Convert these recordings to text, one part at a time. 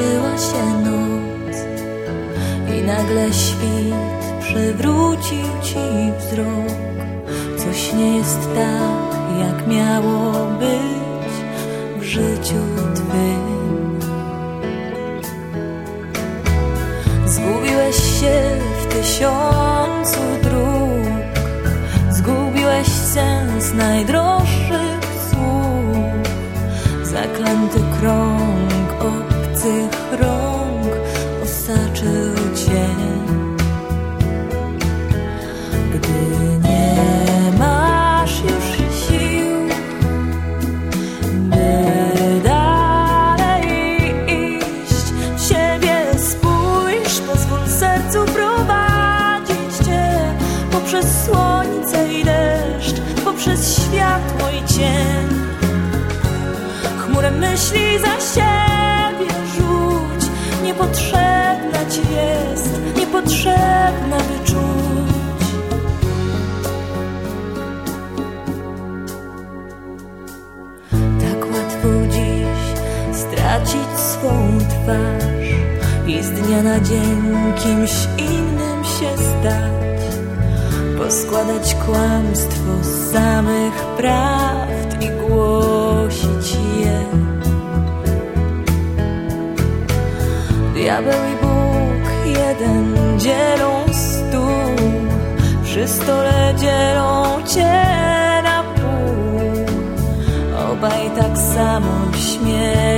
skończyła się noc i nagle świt przywrócił ci wzrok. Coś nie jest tak, jak miało być w życiu twym. Zgubiłeś się w tysiącu dróg, zgubiłeś sens najdroższych słów, zaklęty krok rąk osaczył cię. Gdy nie masz już sił, by dalej iść, w siebie spójrz, pozwól sercu prowadzić cię poprzez słońce i deszcz, poprzez światło i cień. Chmurę myśli za siebie niepotrzebna ci jest, niepotrzebna by czuć. Tak łatwo dziś stracić swą twarz i z dnia na dzień kimś innym się stać. Poskładać kłamstwo z samych prawd i głosić Diabeł i Bóg jeden dzielą stół, przy stole dzielą cię na pół. Obaj tak samo śmieją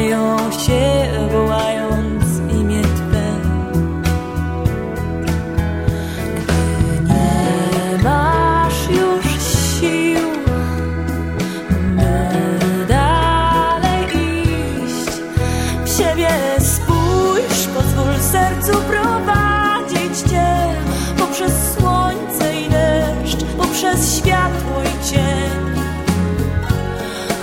sercu prowadzić Cię poprzez słońce i deszcz, poprzez światło i cień.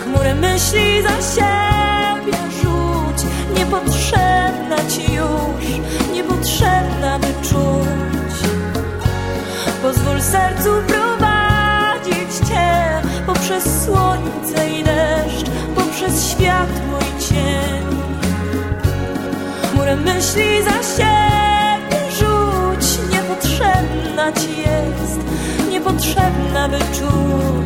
Chmurę myśli za siebie rzuć, niepotrzebna Ci już, niepotrzebna by czuć. Pozwól sercu prowadzić Cię poprzez słońce i deszcz, poprzez światło. Chmurę myśli za siebie rzuć, niepotrzebna Ci jest, niepotrzebna by czuć.